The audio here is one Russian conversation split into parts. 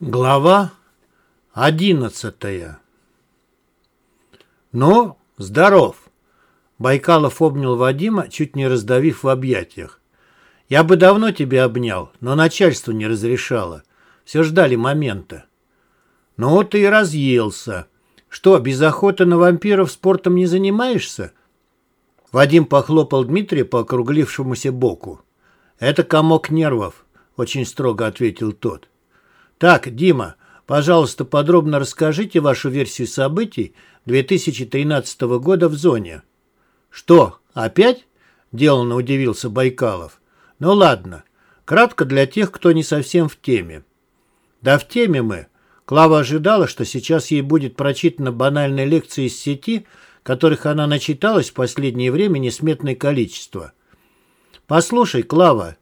Глава одиннадцатая «Ну, здоров!» Байкалов обнял Вадима, чуть не раздавив в объятиях. «Я бы давно тебя обнял, но начальство не разрешало. Все ждали момента». «Ну, ты и разъелся. Что, без охоты на вампиров спортом не занимаешься?» Вадим похлопал Дмитрия по округлившемуся боку. «Это комок нервов», — очень строго ответил тот. Так, Дима, пожалуйста, подробно расскажите вашу версию событий 2013 года в зоне. Что, опять? Деланно удивился Байкалов. Ну ладно, кратко для тех, кто не совсем в теме. Да в теме мы. Клава ожидала, что сейчас ей будет прочитана банальная лекция из сети, которых она начиталась в последнее время несметное количество. Послушай, Клава.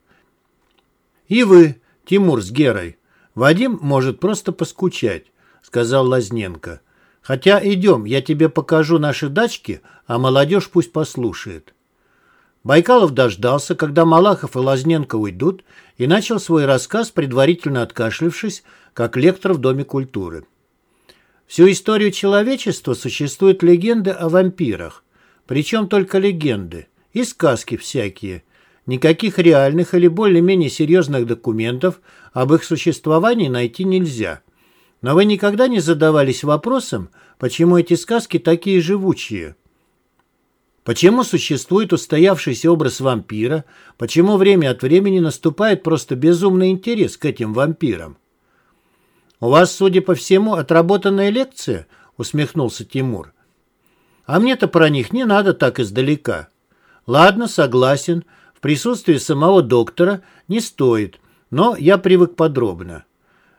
И вы, Тимур с Герой, «Вадим может просто поскучать», — сказал Лазненко. «Хотя идем, я тебе покажу наши дачки, а молодежь пусть послушает». Байкалов дождался, когда Малахов и Лазненко уйдут, и начал свой рассказ, предварительно откашлившись, как лектор в Доме культуры. Всю историю человечества существуют легенды о вампирах. Причем только легенды. И сказки всякие. Никаких реальных или более-менее серьезных документов об их существовании найти нельзя. Но вы никогда не задавались вопросом, почему эти сказки такие живучие? Почему существует устоявшийся образ вампира? Почему время от времени наступает просто безумный интерес к этим вампирам? «У вас, судя по всему, отработанная лекция?» — усмехнулся Тимур. «А мне-то про них не надо так издалека». «Ладно, согласен. Присутствии самого доктора не стоит, но я привык подробно.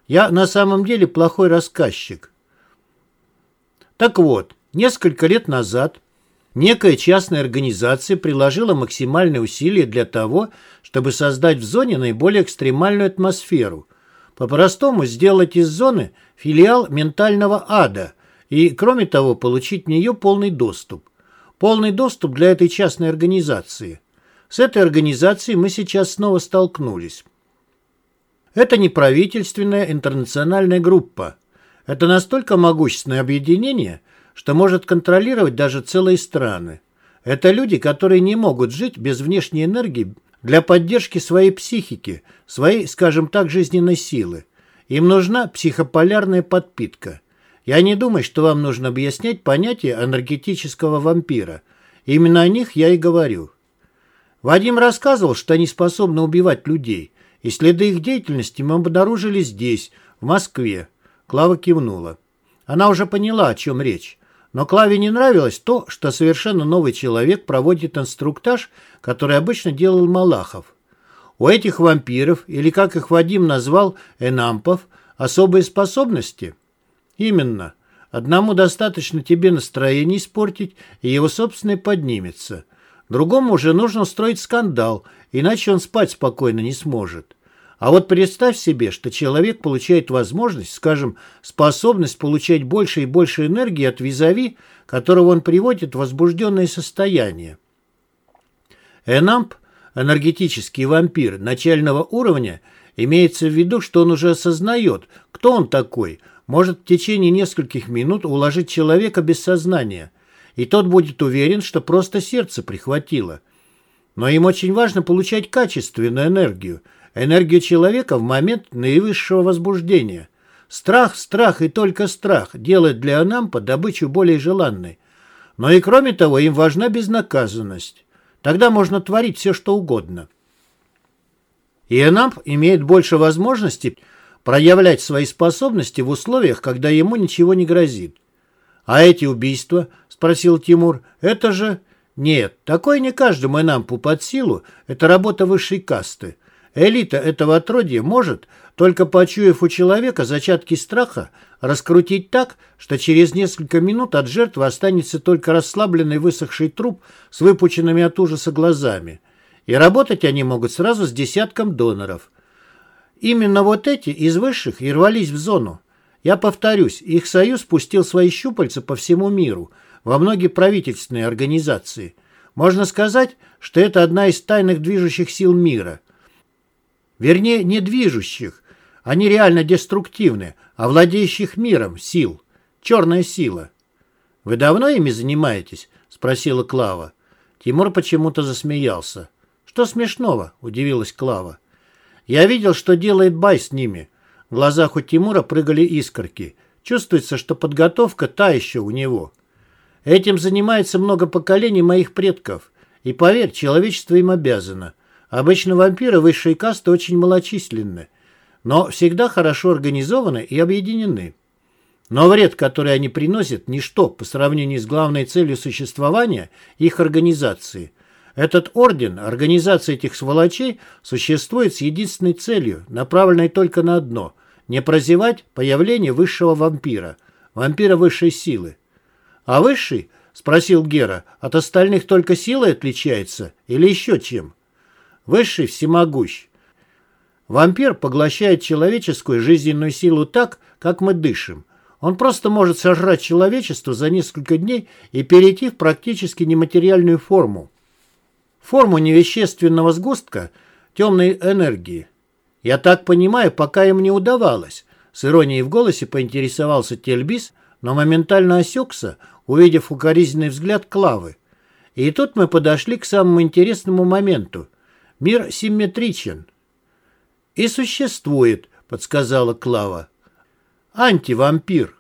Я на самом деле плохой рассказчик. Так вот, несколько лет назад некая частная организация приложила максимальные усилия для того, чтобы создать в зоне наиболее экстремальную атмосферу. По-простому сделать из зоны филиал ментального ада и, кроме того, получить в нее полный доступ. Полный доступ для этой частной организации – с этой организацией мы сейчас снова столкнулись. Это не правительственная интернациональная группа. Это настолько могущественное объединение, что может контролировать даже целые страны. Это люди, которые не могут жить без внешней энергии для поддержки своей психики, своей, скажем так, жизненной силы. Им нужна психополярная подпитка. Я не думаю, что вам нужно объяснять понятие энергетического вампира. Именно о них я и говорю. Вадим рассказывал, что они способны убивать людей, и следы их деятельности мы обнаружили здесь, в Москве. Клава кивнула. Она уже поняла, о чем речь. Но Клаве не нравилось то, что совершенно новый человек проводит инструктаж, который обычно делал Малахов. У этих вампиров, или как их Вадим назвал, энампов, особые способности? Именно. Одному достаточно тебе настроение испортить, и его собственное поднимется – Другому уже нужно устроить скандал, иначе он спать спокойно не сможет. А вот представь себе, что человек получает возможность, скажем, способность получать больше и больше энергии от визави, которого он приводит в возбужденное состояние. Энамп, энергетический вампир начального уровня, имеется в виду, что он уже осознает, кто он такой, может в течение нескольких минут уложить человека без сознания – и тот будет уверен, что просто сердце прихватило. Но им очень важно получать качественную энергию, энергию человека в момент наивысшего возбуждения. Страх, страх и только страх делает для Анампа добычу более желанной. Но и кроме того, им важна безнаказанность. Тогда можно творить все, что угодно. И Анамп имеет больше возможностей проявлять свои способности в условиях, когда ему ничего не грозит. А эти убийства, спросил Тимур, это же... Нет, такое не каждому инампу под силу, это работа высшей касты. Элита этого отродья может, только почуяв у человека зачатки страха, раскрутить так, что через несколько минут от жертвы останется только расслабленный высохший труп с выпученными от ужаса глазами. И работать они могут сразу с десятком доноров. Именно вот эти из высших и рвались в зону. Я повторюсь, их союз пустил свои щупальца по всему миру, во многие правительственные организации. Можно сказать, что это одна из тайных движущих сил мира. Вернее, не движущих, Они реально деструктивны, а владеющих миром сил. Черная сила. «Вы давно ими занимаетесь?» — спросила Клава. Тимур почему-то засмеялся. «Что смешного?» — удивилась Клава. «Я видел, что делает Бай с ними. В глазах у Тимура прыгали искорки. Чувствуется, что подготовка та еще у него. Этим занимается много поколений моих предков. И поверь, человечество им обязано. Обычно вампиры высшей касты очень малочисленны, но всегда хорошо организованы и объединены. Но вред, который они приносят, ничто по сравнению с главной целью существования их организации. Этот орден, организация этих сволочей, существует с единственной целью, направленной только на одно – не прозевать появление высшего вампира, вампира высшей силы. А высший, спросил Гера, от остальных только силой отличается или еще чем? Высший всемогущ. Вампир поглощает человеческую жизненную силу так, как мы дышим. Он просто может сожрать человечество за несколько дней и перейти в практически нематериальную форму. Форму невещественного сгустка темной энергии. Я так понимаю, пока им не удавалось. С иронией в голосе поинтересовался Тельбис, но моментально осекся, увидев укоризненный взгляд Клавы. И тут мы подошли к самому интересному моменту. Мир симметричен. «И существует», — подсказала Клава антивампир.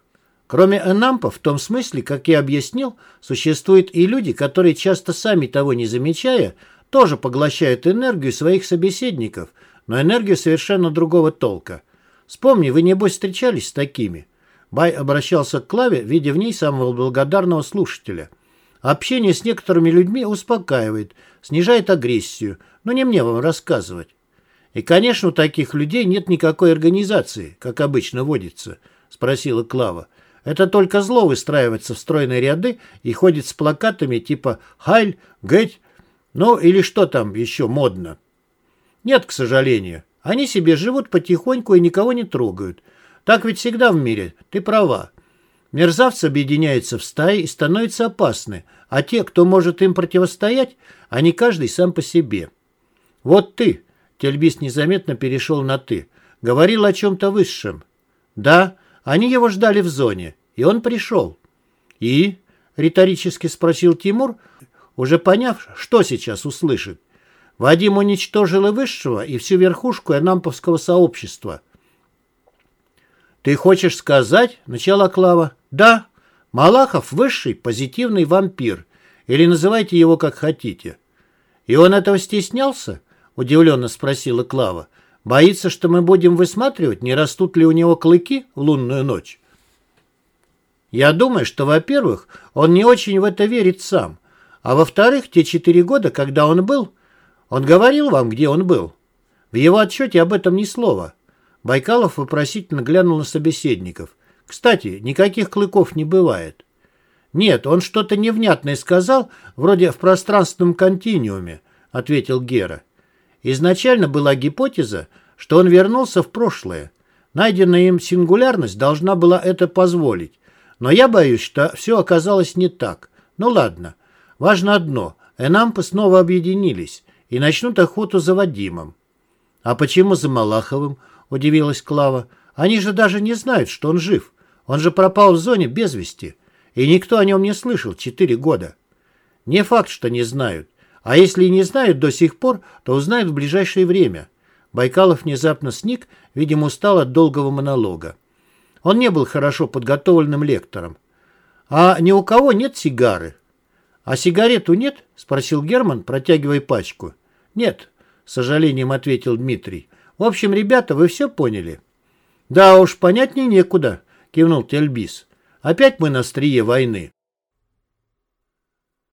Кроме энампов, в том смысле, как я объяснил, существуют и люди, которые часто сами того не замечая, тоже поглощают энергию своих собеседников, но энергию совершенно другого толка. Вспомни, вы, небось, встречались с такими. Бай обращался к Клаве, видя в ней самого благодарного слушателя. Общение с некоторыми людьми успокаивает, снижает агрессию, но не мне вам рассказывать. И, конечно, у таких людей нет никакой организации, как обычно водится, спросила Клава. Это только зло выстраивается в стройные ряды и ходит с плакатами типа «Хайль», «Геть», ну или что там еще модно. Нет, к сожалению. Они себе живут потихоньку и никого не трогают. Так ведь всегда в мире, ты права. Мерзавцы объединяются в стаи и становятся опасны, а те, кто может им противостоять, они каждый сам по себе. Вот ты, Тельбис незаметно перешел на «ты». Говорил о чем-то высшем. Да, они его ждали в зоне, и он пришел. «И?» — риторически спросил Тимур, уже поняв, что сейчас услышит. Вадим уничтожил и высшего, и всю верхушку энамповского сообщества. «Ты хочешь сказать?» — начала Клава. «Да, Малахов — высший позитивный вампир, или называйте его как хотите. И он этого стеснялся?» Удивленно спросила Клава. Боится, что мы будем высматривать, не растут ли у него клыки в лунную ночь? Я думаю, что, во-первых, он не очень в это верит сам, а во-вторых, те четыре года, когда он был, он говорил вам, где он был? В его отчете об этом ни слова. Байкалов вопросительно глянул на собеседников. Кстати, никаких клыков не бывает. Нет, он что-то невнятное сказал, вроде в пространственном континууме, ответил Гера. Изначально была гипотеза, что он вернулся в прошлое. Найденная им сингулярность должна была это позволить. Но я боюсь, что все оказалось не так. Ну ладно. Важно одно. Энампы снова объединились и начнут охоту за Вадимом. «А почему за Малаховым?» – удивилась Клава. «Они же даже не знают, что он жив. Он же пропал в зоне без вести, и никто о нем не слышал четыре года». «Не факт, что не знают. А если и не знают до сих пор, то узнают в ближайшее время. Байкалов внезапно сник, видимо, устал от долгого монолога. Он не был хорошо подготовленным лектором. «А ни у кого нет сигары?» «А сигарету нет?» – спросил Герман, протягивая пачку. «Нет», – с сожалением ответил Дмитрий. «В общем, ребята, вы все поняли?» «Да уж, понятнее некуда», – кивнул Тельбис. «Опять мы на острие войны».